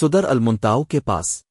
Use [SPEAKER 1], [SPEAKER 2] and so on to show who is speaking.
[SPEAKER 1] سدر المنتاؤ کے پاس۔